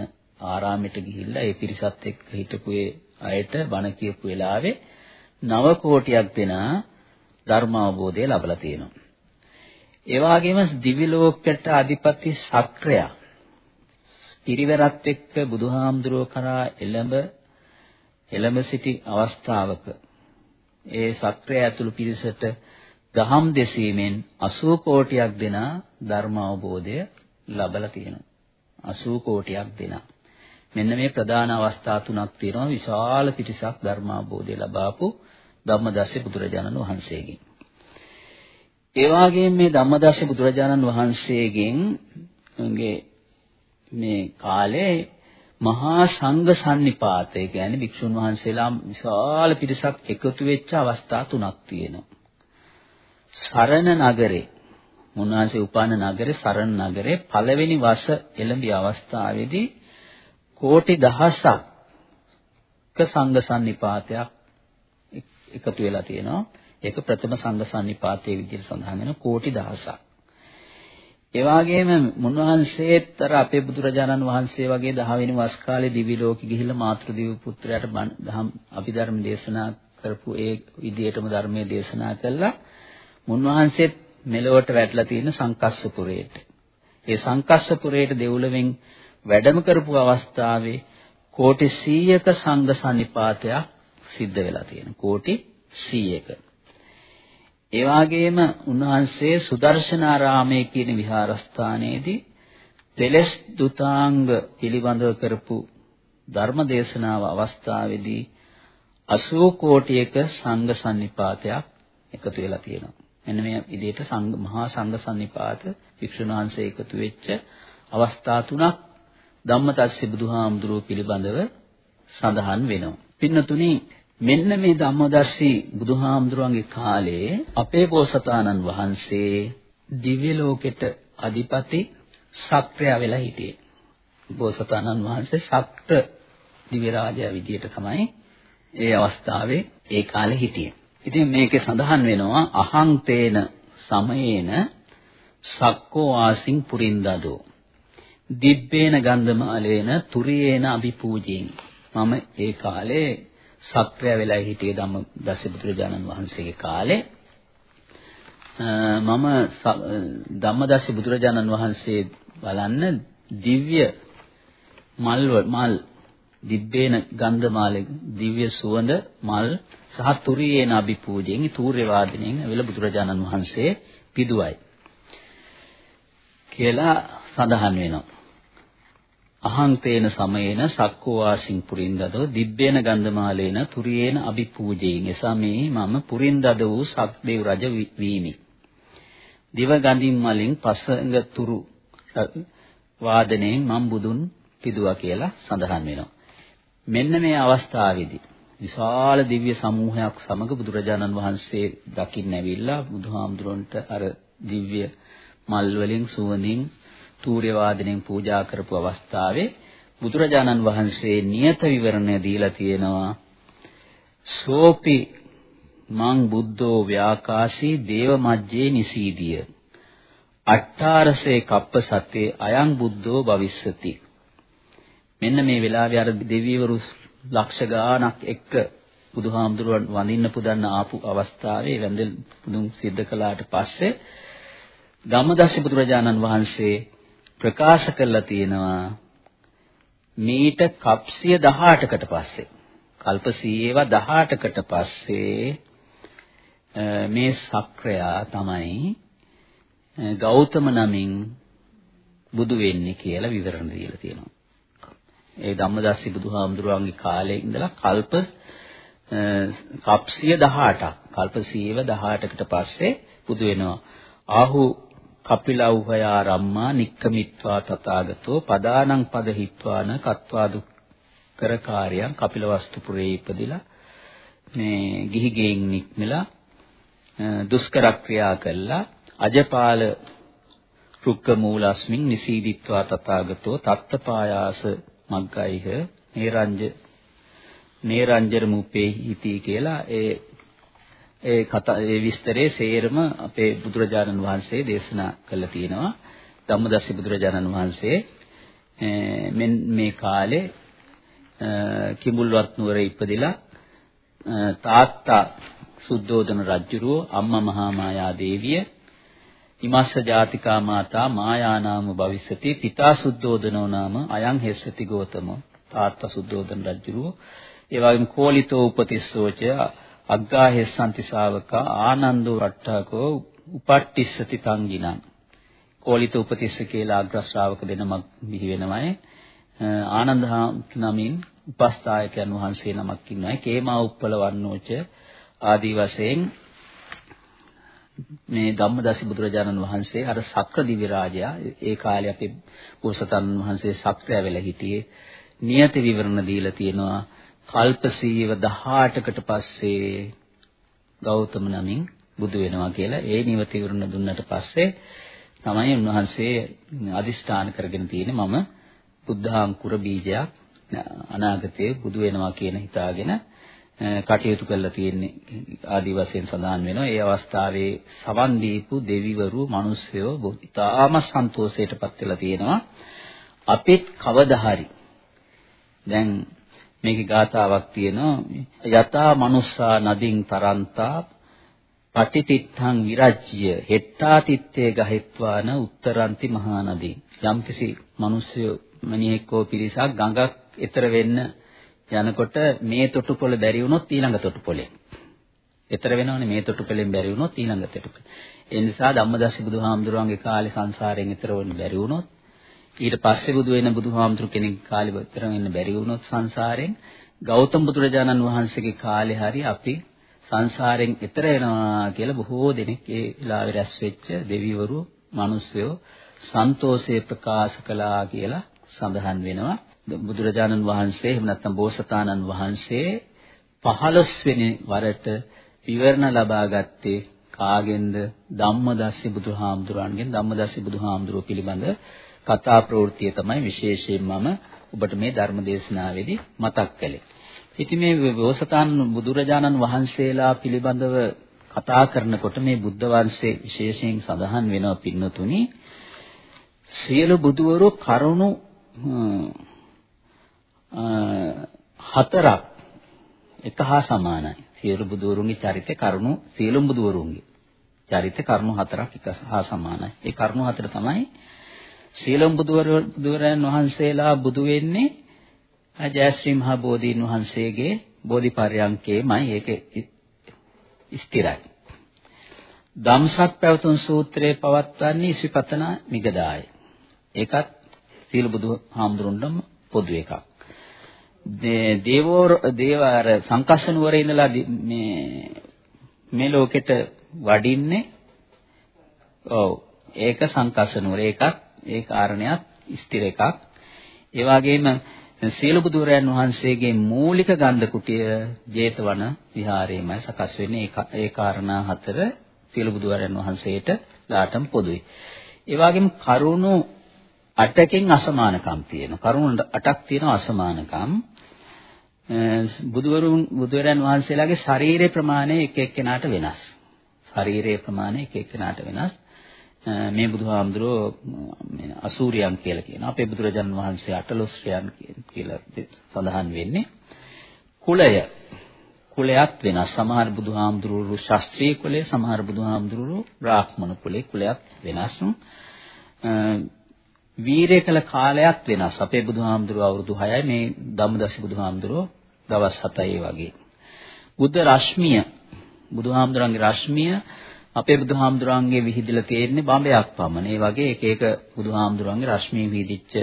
ආරාමයට ගිහිල්ලා ඒ පිරිසත් එක්ක හිටපු ඒ අයට බණ කියපු වෙලාවේ නව කෝටියක් දෙන ධර්ම අවබෝධය ලැබලා තියෙනවා. ඒ වගේම දිවි ලෝකයට අධිපති සක්‍රය පිරිවරත් එක්ක බුදුහාමුදුරුව කරා එළඹ එළඹ සිටි අවස්ථාවක ඒ සක්‍රය ඇතුළු පිරිසට දහම් දෙසීමෙන් 80 කෝටියක් දෙන ධර්ම අවබෝධය ලැබලා තියෙනවා. 80 කෝටියක් දෙනා. මෙන්න මේ ප්‍රධාන අවස්ථා තුනක් තියෙනවා විශාල පිටිසක් ධර්මාබෝධය ලබාපු ධම්මදස්සේ බුදුරජාණන් වහන්සේගෙන්. ඒ වගේම මේ ධම්මදස්සේ බුදුරජාණන් වහන්සේගෙන් මේ කාලේ මහා සංඝ සම්නිපාතය කියන්නේ භික්ෂුන් වහන්සේලා විශාල පිරිසක් එකතු වෙච්ච අවස්ථා තුනක් තියෙනවා. සරණ නගරේ මුන්වහන්සේ උපාන නගරේ සරණ නගරේ පළවෙනි වස එළඹි අවස්ථාවේදී කෝටි දහසක් සංඝ සම්නිපාතයක් එකතු වෙලා තියෙනවා. ඒක ප්‍රථම සංඝ සම්නිපාතයේ විදිහට සඳහන් වෙන කෝටි දහසක්. ඒ වගේම මුන්වහන්සේත් අර අපේ බුදුරජාණන් වහන්සේ වගේ 10 වෙනි වස් කාලේ දිවි ලෝකෙ ගිහිල්ලා මාතෘදේව පුත්‍රයාට දහම් අභිධර්ම දේශනා කරපු ඒ විදිහටම ධර්මයේ දේශනා කළා. මුන්වහන්සේත් මෙලොවට වැටලා තියෙන සංකස්සපුරයට. ඒ සංකස්සපුරයට දෙව්ලොවෙන් වැඩම කරපු අවස්ථාවේ කෝටි 100ක සංඝ සන්නිපාතයක් සිද්ධ වෙලා තියෙනවා. කෝටි 100ක. ඒ වගේම උන්වහන්සේ සුදර්ශනාරාමයේ කියන විහාරස්ථානයේදී තෙලස් දුතාංග පිළිබඳව කරපු ධර්ම දේශනාව අවස්ථාවේදී 80 කෝටියක සංඝ සන්නිපාතයක් එකතු වෙලා තියෙනවා. මෙන්න මේ විදිහට සංඝ මහා සංඝ සන්නිපාත වික්ෂුන් වහන්සේ එකතු වෙච්ච අවස්ථා තුනක් ධම්මතස්සේ බුදුහාමුදුරුව පිළිබඳව සඳහන් වෙනවා. පින්නතුනි මෙන්න මේ ධම්මදස්සී බුදුහාමුදුරුවන්ගේ කාලේ අපේ බෝසතාණන් වහන්සේ දිව්‍ය ලෝකෙට අධිපති සක්‍රය වෙලා හිටියේ. බෝසතාණන් වහන්සේ සක්‍ර දිව්‍ය රාජයා විදියට තමයි ඒ අවස්ථාවේ ඒ කාලේ හිටියේ. ඉතින් මේකේ සඳහන් වෙනවා අහං තේන සමයේන සක්කෝ ආසින් පුරින්දදෝ දිබ්බේන ගන්ධමාලේන තුරියේන අභිපූජේන මම ඒ කාලේ සක්‍රිය වෙලා හිටියේ ධම්ම දසබුදුරජාණන් වහන්සේගේ කාලේ. මම ධම්මදස්ස බුදුරජාණන් වහන්සේ බලන්න දිව්‍ය මල් මල් දිබ්බේන ගන්ධමාලේ දිව්‍ය සුවඳ මල් සහ තුරියේන අභිපූජයෙන් තූර්ය වාදනයෙන් ඇවිල්ලා බුදුරජාණන් වහන්සේ පිදුවයි කියලා සඳහන් වෙනවා. අහං තේන සමයේන සක්කෝ වාසින් පුරින්දදෝ දිබ්බේන ගන්ධමාලේන තුරියේන අභිපූජේයින් එසමේ මම පුරින්දද වූ සක්දේව් රජ වීමි. දිව ගඳින් මලින් පසඟ තුරු වාදනයෙන් මම බුදුන් පිදුවා කියලා සඳහන් වෙනවා. මෙන්න මේ අවස්ථාවේදී විශාල දිව්‍ය සමූහයක් සමග බුදුරජාණන් වහන්සේ දකින්න ඇවිල්ලා බුදුහාමුදුරන්ට අර දිව්‍ය මල් වලින් සුවඳින් තූර්ය වාදනයෙන් පූජා කරපු අවස්ථාවේ බුදුරජාණන් වහන්සේ නියත විවරණය දීලා තියෙනවා. සෝපි මං බුද්ධෝ ව්‍යාකාශී දේව මජ්ජේ නිසීදිය. අට්ඨාරසේ කප්ප සතේ අයං බුද්ධෝ භවිස්සති. මෙන්න මේ වෙලාවේ අර දෙවිවරු ලක්ෂ ගාණක් එක්ක බුදුහාමුදුරුවන් වඳින්න පුදන්න ආපු අවස්ථාවේ වැඳෙල් පුදුම් සිද්ධ කළාට පස්සේ ධම්මදස්ස බුදුරජාණන් වහන්සේ ප්‍රකාශ කරලා තියෙනවා මීට කප්සිය 18කට පස්සේ කල්ප 100 18කට පස්සේ මේ සක්‍රයා තමයි ගෞතම නමින් බුදු වෙන්නේ කියලා විවරණ දීලා තියෙනවා. ඒ ධම්මදස්සි බුදුහාමුදුරුවන්ගේ කාලේ ඉඳලා කල්ප කප්සිය 18ක් කල්ප සීව 18කට පස්සේ බුදු වෙනවා. ආහු කපිලව්හයා රම්මා නික්කමිත්වා තථාගතෝ පදානං පදහිත්වාන කත්වාදු කරකාරයන් කපිලවස්තු පුරේ ඉපදිලා මේ ගිහි ගෙයින් නික්මලා දුෂ්කර ක්‍රියා කළා. අජපාල රුක්ක මූලස්මින් නිසීදිත්වා තථාගතෝ තත්තපායාස මග්ගයිහ නේරංජ නේරංජර මුපේ හිති කියලා ඒ ඒ කතා ඒ විස්තරේ සේරම අපේ බුදුරජාණන් වහන්සේ දේශනා කළා තියෙනවා. ධම්මදස්සි බුදුරජාණන් වහන්සේ මෙන් මේ කාලේ කිඹුල්වත් නුවර ඉපදිලා තාත්තා සුද්ධෝදන රජුරුව අම්මා මහා මායා දේවිය ඉමස්ස ජාතිකා මාතා මායා නාම භවිස්සති පිතා සුද්ධෝදනෝ නාම අයං හෙස්සති ගෝතම තාත්තා සුද්ධෝදන රජුරුව ඒ වගේම කෝලිතෝ උපතිස්සෝච අග්ගා හෙස්සන්ති ශාවකා ආනන්දෝ රට්ටකෝ උපට්ටිස්සති තංගිනං. කෝලිත උපතිස්ස කියලා අග්‍ර ශ්‍රාවක දෙනමක් බිහි වෙනවයි. ආනන්ද නමින් උපස්ථායකයන් වහන්සේ නමක් ඉන්නයි කේමා උප්පල වන්නෝච ආදී වශයෙන් මේ ධම්මදසි බුදුරජාණන් වහන්සේ අර සක්‍ර දිව්‍ය රාජයා ඒ කාලේ අපේ බෝසතාණන් වහන්සේ සක්‍රය වෙලා හිටියේ. නියත විවරණ දීලා තියෙනවා. කල්පසීව 18කට පස්සේ ගෞතම නමින් බුදු වෙනවා කියලා ඒ නියත විවරණ දුන්නට පස්සේ තමයි උන්වහන්සේ අදිෂ්ඨාන කරගෙන තියෙන්නේ මම බුද්ධාංකුර බීජයක් අනාගතයේ බුදු වෙනවා කියන හිතාගෙන කටයුතු කරලා තියෙන්නේ ආදි වශයෙන් සඳහන් වෙනවා. ඒ අවස්ථාවේ සවන් දීපු දෙවිවරු මිනිස්සුયો ඉතාම සන්තෝෂයටපත් වෙලා තියෙනවා. අපිත් කවදා හරි දැන් මේකේ ගාතාවක් තියෙනවා යතා මනුස්සා නදින් තරන්තා පටිතිත්තං විරජ්‍ය හෙට්ටා තිත්තේ ගහෙත්වාන උත්තරන්ති මහා නදී යම්කිසි මිනිස්සු මණියෙක්කෝ පිරිසක් ගඟක් එතර වෙන්න යනකොට මේ තොටුපොළ බැරි වුණොත් ඊළඟ තොටුපොළේ. ඊතර වෙනවනේ මේ තොටුපොළෙන් බැරි වුණොත් ඊළඟ තොටුපොළ. ඒ නිසා ධම්මදස්සි බුදුහාමුදුරුවන්ගේ කාලේ සංසාරයෙන් ඊතර වෙන්න බැරි වුණොත් ඊට පස්සේ බුදු වෙන බුදුහාමුදුරු කෙනෙක් කාලේ ඊතර වෙන්න බැරි වුණොත් සංසාරයෙන් ගෞතම බුදුරජාණන් වහන්සේගේ කාලේ හරි අපි සංසාරයෙන් ඊතර වෙනවා කියලා බොහෝ දෙනෙක් ඒ වෙලාවේ රැස් වෙච්ච දෙවිවරු, මිනිස්සුયો සන්තෝෂය ප්‍රකාශ කළා කියලා සඳහන් වෙනවා. බුදුරජාණන් වහන්සේ එහෙම නැත්නම් බෝසතාණන් වහන්සේ 15 වෙනි වරට විවරණ ලබා ගත්තේ කාගෙන්ද ධම්මදස්සි බුදුහාමුදුරන්ගෙන් ධම්මදස්සි බුදුහාමුදුරුව පිළිබඳ කතා ප්‍රවෘත්තිය තමයි විශේෂයෙන් මම ඔබට මේ ධර්ම දේශනාවේදී මතක් කළේ. ඉතින් මේ බෝසතාණන් බුදුරජාණන් වහන්සේලා පිළිබඳව කතා කරනකොට මේ බුද්ධ වංශයේ විශේෂයෙන් සඳහන් වෙනවා පින්නතුනි සියලු බුදුවරු කරුණු හතරක් එක හා සමානයි. සියලු බුදුවරුන්ගේ චරිත කරුණු සියලුම බුදුවරුන්ගේ චරිත කරුණු හතරක් එක හා සමානයි. ඒ කරුණු හතර තමයි සියලුම බුදුවරයන් වහන්සේලා බුදු වෙන්නේ ජයශ්‍රී මහ බෝධීන් වහන්සේගේ බෝධිපර්යංකේමයි ඒක ස්ථිරයි. ධම්සක් පැවතුම් සූත්‍රයේ පවත්වන්නේ ඉසිපතන මිගදාය. ඒකත් සීල බුදු හාමුදුරුන්ටම පොදු එකක්. දේවෝ දේව අර සංකස්සනුවර ඉඳලා මේ මේ ලෝකෙට වඩින්නේ ඔව් ඒක සංකස්සනුවර ඒකත් ඒ කාරණයක් ස්ථිර එකක් ඒ වගේම සීල බුදුරයන් වහන්සේගේ මූලික ගන්ධ කුටිය ජේතවන විහාරයේමයි සකස් වෙන්නේ ඒ කාරණා හතර සීල බුදුරයන් වහන්සේට ලාටම පොදුයි ඒ වගේම කරුණු 8කින් අසමානකම් තියෙනවා. කරුණු 8ක් තියෙනවා අසමානකම්. බුදුවරුන් බුදුරයන් වහන්සේලාගේ ශරීරයේ ප්‍රමාණය එක එක්කෙනාට වෙනස්. ශරීරයේ ප්‍රමාණය එක එක්කෙනාට වෙනස්. මේ බුදුහාමුදුරෝ මේ අසූරියන් කියලා කියනවා. අපේ බුදුරජාන් වහන්සේ අටලොස්රියන් කියලා සඳහන් වෙන්නේ. කුලය කුලයක් වෙනස්. සමහර බුදුහාමුදුරුවෝ ශාස්ත්‍රීය කුලය, සමහර බුදුහාමුදුරුවෝ බ්‍රාහ්මණ කුලේ කුලයක් වෙනස්. වීරය කළ කාලයක් වෙනස්. අපේ බුදුහාමුදුරුවෝ අවුරුදු 6යි මේ ධම්මදස්සි බුදුහාමුදුරුවෝ දවස් 7යි වගේ. බුද්ධ රශ්මිය බුදුහාමුදුරන්ගේ රශ්මිය අපේ බුදුහාමුදුරන්ගේ විහිදලා තියෙන්නේ බඹයක් පමණ. ඒ වගේ එක එක බුදුහාමුදුරන්ගේ රශ්මිය විහිදිච්ච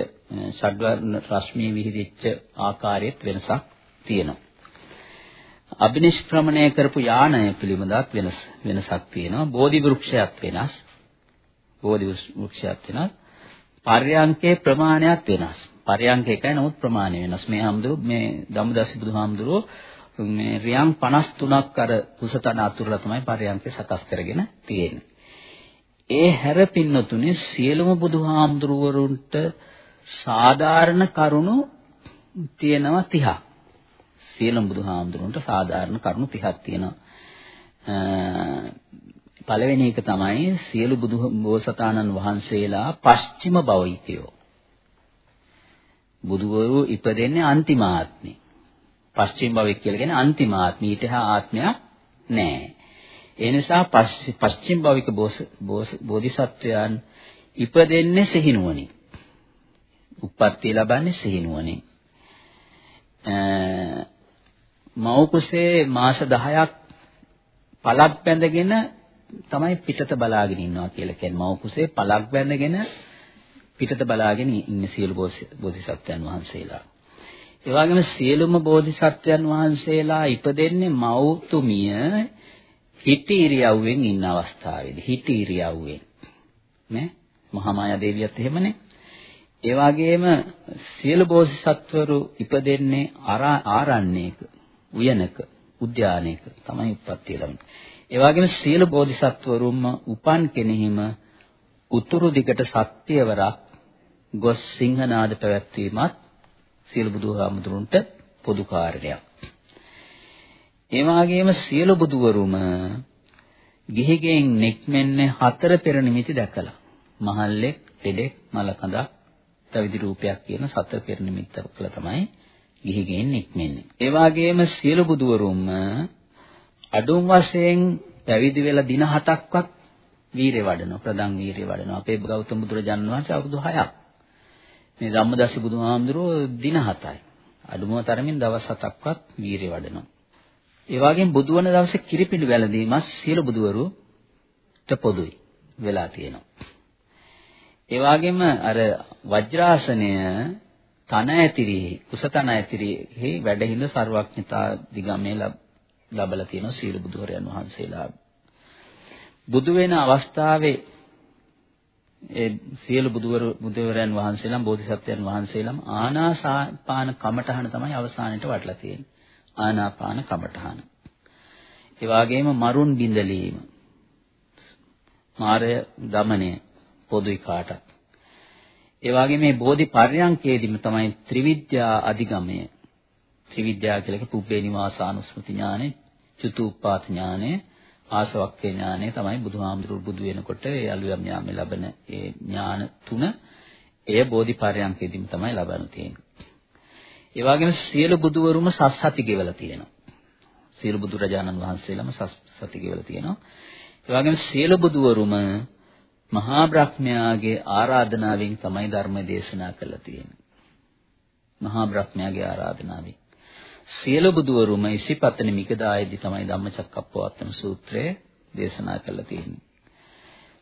ෂඩ්වර්ණ රශ්මිය විහිදිච්ච ආකාරයේත් වෙනසක් තියෙනවා. අබිනිෂ්ක්‍රමණය කරපු යානය පිළිබඳවත් වෙනස් වෙනසක් තියෙනවා. බෝධි වෘක්ෂයත් වෙනස්. බෝධි වෘක්ෂයත් වෙනස්. පර්යංකේ ප්‍රමාණයත් වෙනස්. පර්යංක එකයි නමුත් ප්‍රමාණය වෙනස්. මේ හම්දුරු මේ ධම්මදාසි බුදුහාමුදුරුවෝ මේ රියන් 53ක් අර කුසතන අතුරලා තමයි පර්යංකේ සකස් කරගෙන තියෙන්නේ. ඒ හැර පින්නතුනේ සියලුම බුදුහාමුදුරුවරුන්ට සාධාරණ කරුණු තියෙනවා 30ක්. සියලුම බුදුහාමුදුරුවන්ට සාධාරණ කරුණු 30ක් තියෙනවා. පළවෙනි එක තමයි සියලු බුදු බෝසතාණන් වහන්සේලා පස්චිම භවිකයෝ. බුදුවරු ඉපදෙන්නේ අන්තිම ආත්මේ. පස්චිම භවික කියලා කියන්නේ අන්තිම ආත්මී ඊට හා ආත්මයක් නැහැ. ඒ නිසා පස්චිම භවික බෝධිසත්වයන් ඉපදෙන්නේ සිහිනුවණින්. උප්පත්ති ලබන්නේ සිහිනුවණින්. මව් කුසේ මාස 10ක් පළක් බැඳගෙන තමයි පිටත බලාගෙන ඉන්නවා කියලා කියන්නේ මව් කුසේ පළක් බැඳගෙන පිටත බලාගෙන ඉන්න සියලු බෝධිසත්වයන් වහන්සේලා. ඒ වගේම සියලුම බෝධිසත්වයන් වහන්සේලා ඉපදෙන්නේ මව්තුමිය හිටි ඉරියව්වෙන් ඉන්න අවස්ථාවේදී. හිටි ඉරියව්වෙන් නේ? මහා මායා දේවියත් එහෙමනේ. ඒ වගේම සියලු බෝධිසත්වරු ඉපදෙන්නේ ආරණ්‍යයක උයනක උද්‍යානයක තමයි උත්පත්ති ලැබෙන්නේ ඒ වගේම සියලු බෝධිසත්වරුන්ම උපන් කෙනෙහිම උතුරු දිගට සත්‍යවරක් ගොස් සිංහනාද පැවැත්වීමත් සියලු බුදුහාමුදුරන්ට පොදු කාර්යයක්. ඒ වගේම සියලු බුදුවරුම ගිහිගෙන් නික්මෙන්නේ හතර පෙර නිමිති දැකලා. මහල්ලෙක්, දෙඩෙක්, මලකඳක්, තවිදි රූපයක් කියන සතර පෙර නිමිත්ත කළ තමයි ගිහිගෙන් නික්මෙන්නේ. ඒ වගේම සියලු බුදුවරුම අඩුම් වශයෙන් පැවිදි වෙලා දින 7ක්වත් වීරය වඩනවා ප්‍රදන් වීරය වඩනවා අපේ ගෞතම බුදුරජාණන් වහන්සේ අවුරුදු 6ක් මේ ධම්මදස්ස බුදුහාමුදුරුවෝ දින 7යි. අඩුම තරමින් දවස් 7ක්වත් වීරිය වඩනවා. ඒ වගේම බුදු වන දවසේ කිරිපිඩි වැළඳීමත් සියලු බුදුවරුට පොදුයි වෙලා තියෙනවා. ඒ වගේම අර වජ්‍රාසනය තන ඇතිරිහි කුසතන ඇතිරිහි වැඩහිඳ ਸਰවඥතා දිගමේ ලබලා තියෙනවා සියලු බුදුවරයන් වහන්සේලා. බුදු වෙන අවස්ථාවේ ඒ සියලු බුදුවරු බුදුවරයන් වහන්සේලා බෝධිසත්වයන් වහන්සේලාම ආනාපාන කමඨහන තමයි අවසානයේට වටලා තියෙන්නේ. ආනාපාන කමඨහන. ඒ වගේම මරුන් බිඳලීම. මාය දමනය පොදුයි කාටත්. ඒ වගේ මේ බෝධි පර්යංකයේදීම තමයි ත්‍රිවිද්‍යා අධිගමය. ත්‍රිවිද්‍යා කියලා කිව්වෙ පුබ්බේ නිවාසානුස්මෘති ඥානෙ, චුතුප්පාත ඥානෙ, ආසවක්ඛේ ඥානය තමයි බුදුහාමුදුරුවෝ බුදු වෙනකොට ඒ අලුයම් ඥානෙ ලබන ඒ ඥාන තුන එය බෝධිපර්යංකෙදීම තමයි ලබන්න තියෙන්නේ. ඒ වගේම සියලු බුදුවරුම සස්සති ගෙවලා තියෙනවා. සියලු බුදුරජාණන් වහන්සේලාම සස්සති ගෙවලා තියෙනවා. ඒ වගේම සියලු බුදුවරුම මහා බ්‍රහ්මයාගේ ආරාධනාවෙන් තමයි ධර්ම දේශනා කළා තියෙන්නේ. මහා බ්‍රහ්මයාගේ ආරාධනාවෙන් සියලු බුදුවරුම ඉසිපතන මිගදායේදී තමයි ධම්මචක්කප්පවත්තන සූත්‍රය දේශනා කරලා තියෙන්නේ.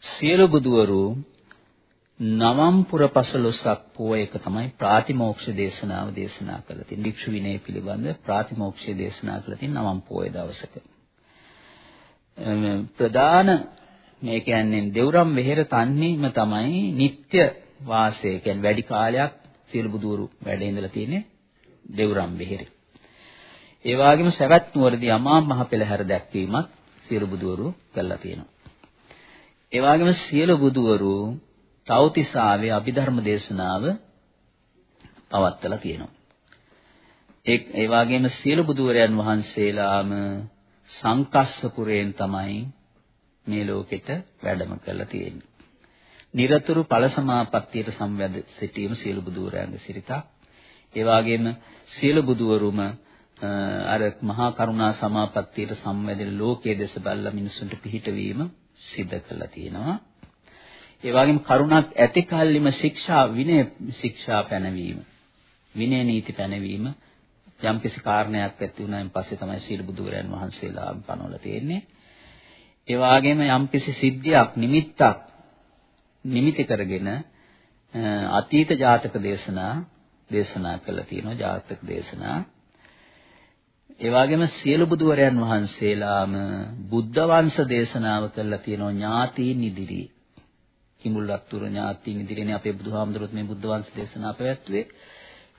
සියලු බුදුවරු නවම් පුර පසළොස්වක් පෝයක තමයි ප්‍රාතිමෝක්ෂ දේශනාව දේශනා කළා තියෙන්නේ. භික්ෂු විනය පිළිබඳ ප්‍රාතිමෝක්ෂය දේශනා කළා තියෙන නවම් පෝය දවසක. ප්‍රධාන මේ කියන්නේ දෙවුරම් වෙහෙර තන්නේම තමයි නিত্য වාසය කියන්නේ වැඩි කාලයක් සියලු බුදුවරු වැඩ ඉඳලා තියෙන්නේ දෙවුරම් වෙහෙරේ. ඒ වගේම සවැත් නුවරදී අමා මහ පෙළහැර දැක්වීමත් සියලු බුදුවරු කළා තියෙනවා. ඒ වගේම සියලු බුදුවරු තවතිසාවේ අභිධර්ම දේශනාව පවත්වලා තියෙනවා. ඒ ඒ වගේම සියලු බුදුවරයන් වහන්සේලාම සංකස්සපුරයෙන් තමයි මේ ලෝකෙට වැඩම කරලා තියෙන්නේ. নিরතුරු ඵල සමාපත්තියට සම්වැද සිටීම සියලු බුදුවරයන්ගේ සිරිතක්. ඒ වගේම සියලු බුදුවරුම අර මහා කරුණා සමාපත්තියට සම්වැදෙන ලෝකයේ දෙස බැලලා මිනිසුන්ට පිහිටවීම සිද්ධ කරලා තියෙනවා. ඒ වගේම කරුණක් ඇති කල්ලිම ශික්ෂා විනය ශික්ෂා පැනවීම විනය නීති පැනවීම යම්කිසි කාරණයක් ඇති වුණායින් පස්සේ තමයි සීල බුදුරයන් වහන්සේලා පනවලා තියෙන්නේ. ඒ වගේම යම්කිසි සිද්ධියක් නිමිත්තක් නිමිති කරගෙන අතීත ජාතක දේශනා දේශනා කළා තියෙනවා ජාතක දේශනා ඒ වගේම සියලු බුදුවරයන් වහන්සේලාම බුද්ධ වංශ දේශනාව කළා තියෙනවා ඥාතීන් ඉදිරියේ. කිඹුල්වත්තුර ඥාතීන් ඉදිරියේනේ අපේ බුදුහාමුදුරුවෝ මේ බුද්ධ වංශ දේශනා පැවැත්වුවේ.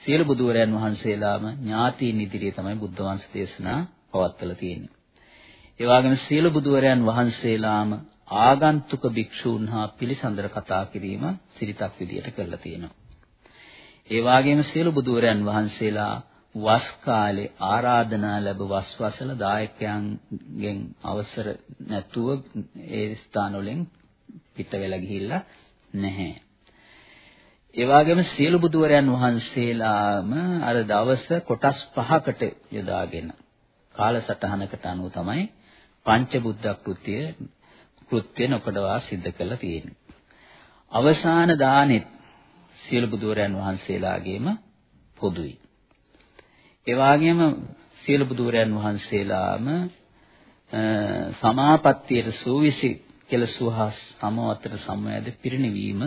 සියලු බුදුවරයන් වහන්සේලාම ඥාතීන් ඉදිරියේ තමයි බුද්ධ වංශ දේශනා පවත්වලා තියෙන්නේ. ඒ වගේම සියලු බුදුවරයන් වහන්සේලාම ආගන්තුක භික්ෂූන් හා පිළිසඳර කතා කිරීම සිරිතක් විදියට කරලා තියෙනවා. ඒ වගේම සියලු බුදුවරයන් වහන්සේලා වස් කාලේ ආරාධනා ලැබ වස්වසල දායකයන්ගෙන් අවසර නැතුව ඒ ස්ථානවලින් පිට වෙලා ගිහිල්ලා නැහැ. ඒ වගේම සියලු බුදුවරයන් වහන්සේලාම අර දවස කොටස් පහකට යොදාගෙන කාලසටහනකට අනුව තමයි පංච බුද්ධ කෘත්‍ය කෘත්‍ය නොකඩවා සිද්ධ කරලා තියෙන්නේ. අවසාන දානෙත් සියලු බුදුවරයන් වහන්සේලාගේම පොදුයි. ඒ වගේම සියලු බුදුරයන් වහන්සේලාම සමාපත්තියට සූවිසි කෙලසුහා සමවතට සමවැද පිරිණිවීම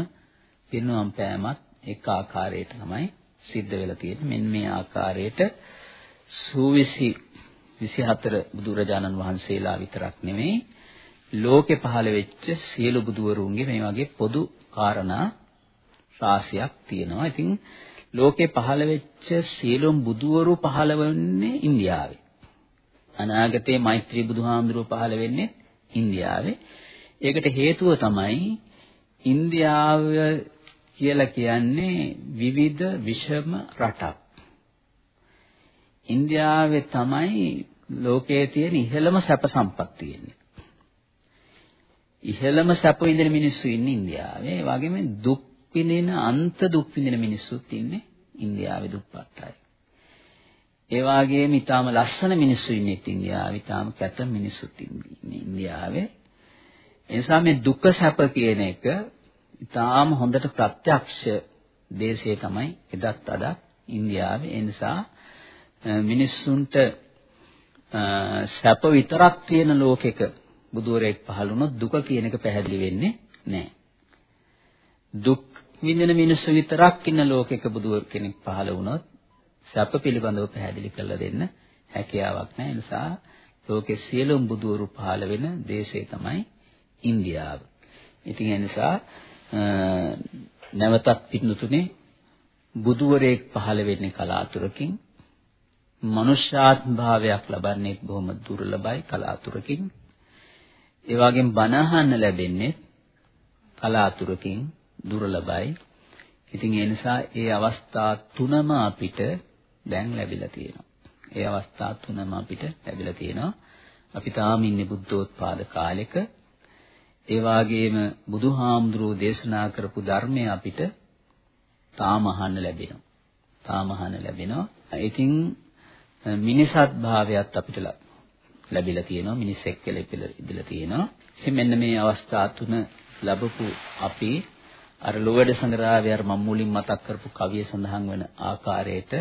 පින්වම් පෑමත් එක ආකාරයට තමයි සිද්ධ වෙලා තියෙන්නේ. මෙන්න මේ ආකාරයට සූවිසි 24 බුදුරජාණන් වහන්සේලා විතරක් නෙමෙයි ලෝකේ පහළ වෙච්ච සියලු බුදුවරුන්ගේ මේ වගේ පොදු කාරණා රාශියක් තියෙනවා. ඉතින් ලෝකේ පහළ වෙච්ච සියලුම බුදුවරු පහළ වෙන්නේ ඉන්දියාවේ. අනාගතයේ මෛත්‍රී බුදුහාමුදුරුව පහළ වෙන්නේ ඉන්දියාවේ. ඒකට හේතුව තමයි ඉන්දියාව කියලා කියන්නේ විවිධ විෂම රටක්. ඉන්දියාවේ තමයි ලෝකයේ තියෙන ඉහළම සැප සම්පත් තියෙන්නේ. ඉහළම සැප විඳින මිනිස්සු ඉන්නේ ඉන්දියාවේ. ඒ වගේම දුක් විඳින අන්ත දුක් විඳින මිනිස්සුත් ඉන්නේ ඉන්දියාවේ දුප්පත් අය. ඒ වගේම ඊටාම ලස්සන මිනිස්සු ඉන්නේ ඉන්දියාවේ, ඊටාම කැත මිනිස්සුත් ඉන්නේ ඉන්දියාවේ. ඒ නිසා මේ දුක සැප කියන එක ඊටාම හොඳට ප්‍රත්‍යක්ෂ දේශය තමයි එදත් අද ඉන්දියාවේ. ඒ නිසා මිනිස්සුන්ට සැප විතරක් තියෙන ලෝකෙක බුදුරෙක් පහළ වුණොත් දුක කියන එක පැහැදිලි වෙන්නේ නැහැ. දුක් විඳින මිනිස්සු විතරක් ඉන්න ලෝකෙක බුදුවර කෙනෙක් පහළ වුණොත් සැප පිළිබඳව පැහැදිලි කරලා දෙන්න හැකියාවක් නැහැ. ඒ නිසා ලෝකේ සියලුම බුදුවරු පහළ වෙන දේශය තමයි ඉන්දියාව. ඉතින් ඒ නිසා නැවතත් පිටුතුනේ බුදුවරයෙක් පහළ වෙන්නේ කලාතුරකින් මනුෂ්‍යාත්ම භාවයක් ලබන්නේ බොහොම දුර්ලභයි කලාතුරකින් ඒ වගේම බණ අහන්න ලැබෙන්නේ කලාතුරකින් දුර්ලභයි. ඉතින් ඒ නිසා ඒ අවස්ථා තුනම අපිට දැන් ලැබිලා තියෙනවා. ඒ අවස්ථා තුනම අපිට ලැබිලා තියෙනවා. අපි තාම ඉන්නේ බුද්ධෝත්පාද කාලෙක. ඒ වාගේම බුදුහාමුදුරුවෝ දේශනා කරපු ධර්මය අපිට තාම අහන්න ලැබෙනවා. තාම අහන්න ලැබෙනවා. ඉතින් මිනිසත් භාවයත් අපිට ලැබිලා තියෙනවා. මිනිසෙක් කියලා ඉඳලා තියෙනවා. ඉතින් මෙන්න මේ අවස්ථා තුන ලැබපු අපි අර ලෝවැඩ සංග්‍රහය අර මම මුලින් මතක් කරපු කවිය සඳහන් වෙන ආකාරයට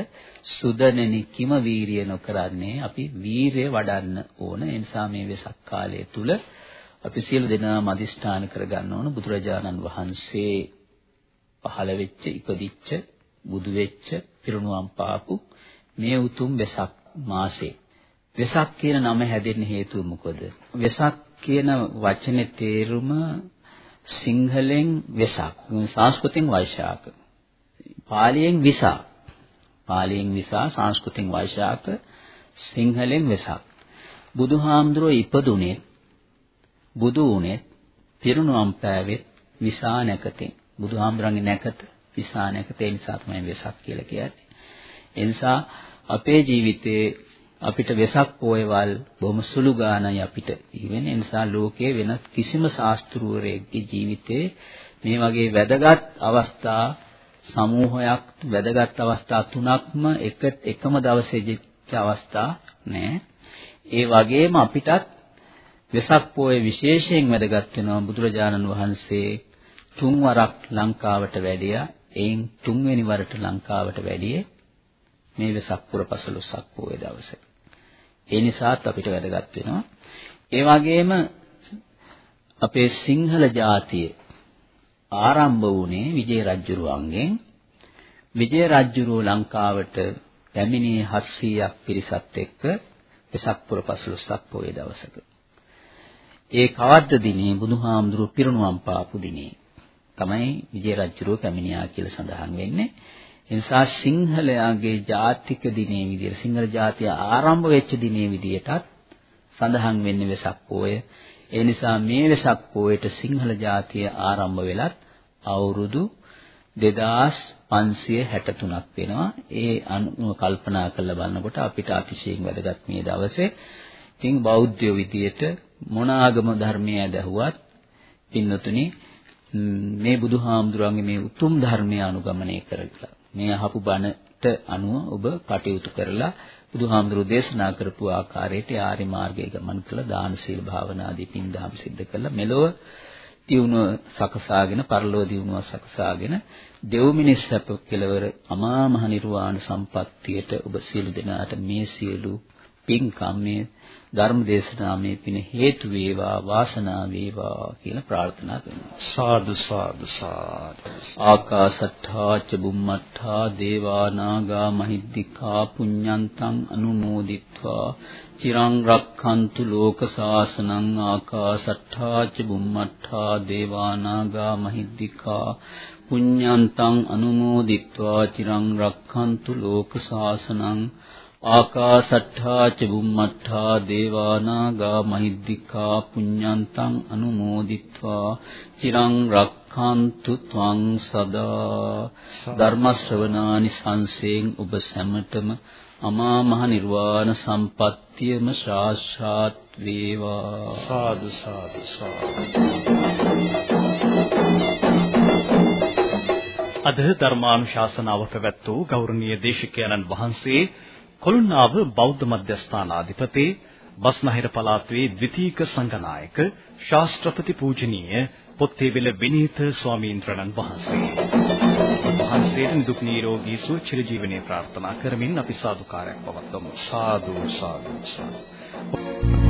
සුදනෙනි කිම වීරිය නොකරන්නේ අපි වීරිය වඩන්න ඕන. ඒ නිසා මේ වෙසක් කාලය තුල අපි සියලු දෙනාම අදිෂ්ඨාන කරගන්න ඕන බුදුරජාණන් වහන්සේ පහළ වෙච්ච ඉපදිච්ච බුදු වෙච්ච පිරුණුවම් පාපු මේ උතුම් වෙසක් මාසේ. වෙසක් කියන නම හැදෙන්න හේතුව මොකද? වෙසක් කියන වචනේ තේරුම සිංහලෙන් වෙසක් සංස්කෘතින් වෛශාඛ පාලියෙන් විසා. පාලියෙන් විසා සංස්කෘතින් වෛශාඛ සිංහලෙන් වෙසක්. බුදුහාමුදුරුවෝ ඉපදුනේ බුදු වුනේ පිරුණුවම් පෑවෙත් විසා නැකතෙන්. බුදුහාමුදුරන්ගේ නැකත විසා නැකතේ නිසා තමයි වෙසක් කියලා කියන්නේ. ඒ නිසා අපේ ජීවිතයේ අපිට වෙසක් පොයවල් බොහොම සුළු ගානයි අපිට ඉවෙන්නේ. ඒ නිසා ලෝකයේ වෙනත් කිසිම ශාස්ත්‍රූවරයෙක්ගේ ජීවිතේ මේ වගේ වැදගත් අවස්ථා සමූහයක් වැදගත් අවස්ථා තුනක්ම එක එකම දවසේ ජීච්ච අවස්ථා නෑ. ඒ වගේම අපිටත් වෙසක් පොයේ විශේෂයෙන් වැදගත් වෙනවා බුදුරජාණන් වහන්සේ තුන්වරක් ලංකාවට වැඩියා. එයින් තුන්වෙනි වරට ලංකාවට වැඩියේ මේ වෙසක් පුර පසළොස්වක පොයේ දවසේ. ඒ නිසාත් අපිට වැදගත් වෙනවා. ඒ වගේම අපේ සිංහල ජාතිය ආරම්භ වුණේ විජය රජුරුවන්ගෙන් විජය රජුරුව ලංකාවට පැමිණියේ 700ක් පිරිසත් එක්ක වෙසක් පුර පසළොස්වක පොයේ දවසක. ඒ කවද්ද දිනේ බුදුහාමුදුරුවෝ පිරිනුවම් පාපු දිනේ තමයි විජය රජුරෝ පැමිණියා කියලා සඳහන් වෙන්නේ. ඒ නිසා සිංහලයාගේ ජාතික දිනේ විදියට සිංහල ජාතිය ආරම්භ වෙච්ච දිනේ විදියටත් සඳහන් වෙන්නේ වෙසක් පොය. ඒ නිසා මේ වෙසක් පොයට සිංහල ජාතිය ආරම්භ වෙලත් අවුරුදු 2563ක් වෙනවා. ඒ අනුව කල්පනා කරලා බලනකොට අපිට අතිශයින් වැදගත් මේ දවසේ ඉතින් බෞද්ධ විදියට මොන ආගම ධර්මයේ ඇදහුවත් පින්නතුනි මේ බුදුහාමුදුරන්ගේ මේ උතුම් ධර්මය අනුගමනය කරලා මේ අහපු බණට අනුව ඔබ කටයුතු කරලා බුදුහාමුදුරෝ දේශනා කරපු ආකාරයට ආර්ය මාර්ගයේ ගමන් කළ දාන සීල භාවනා ආදී පින්දහම් සිද්ධ කළා මෙලොව දියුණුව සකසාගෙන පරලෝක දියුණුව සකසාගෙන දෙව් මිනිස් සැප කෙලවර අමා මහ නිර්වාණ සම්පත්තියට ඔබ සියලු දෙනාට මේ සියලු පින්කම් මේ ධර්ම දේශනාව මේ පින හේතු වේවා වාසනාව වේවා කියලා ප්‍රාර්ථනා කරනවා. සාදු සාදු සාදු. ආකාසත්තා ච බුම්මත්තා දේවා නාග මහිද්దికා පුඤ්ඤන්තං අනුමෝදිත්වා. චිරං රක්ඛන්තු ලෝක සාසනං ආකාසත්තා ච බුම්මත්තා දේවා නාග මහිද්దికා පුඤ්ඤන්තං අනුමෝදිත්වා. චිරං රක්ඛන්තු ලෝක සාසනං ආකාසට්ඨා ච බුම්මට්ඨා දේවානාගා මහිද්దికා පුඤ්ඤන්තං අනුමෝදිත්වා චිරං රක්ඛන්තු ත්වං සදා ධර්ම ශ්‍රවණානි සංසයෙන් ඔබ සැමටම අමා මහ නිර්වාණ සම්පත්තියම ශාස්ත්‍රාත් වේවා. සාදු සාදු සාදු. අද ධර්මානුශාසනාව පැවැත් වූ ගෞරවනීය දේශකයන්න් වහන්සේ කොළුණාව බෞද්ධ මධ්‍යස්ථානාධිපති බස්නහිර පළාතේ ද්විතීක සංඝනායක ශාස්ත්‍රපති පූජනීය පොත්තේබෙල විනීත ස්වාමීන් වහන්සේ. වහන්සේට නිදුක් නිරෝගී සුව චිරජීවනයේ ප්‍රාර්ථනා කරමින් අපි සාදුකාරයක් පවත්වමු. සාදු සාදු සාදු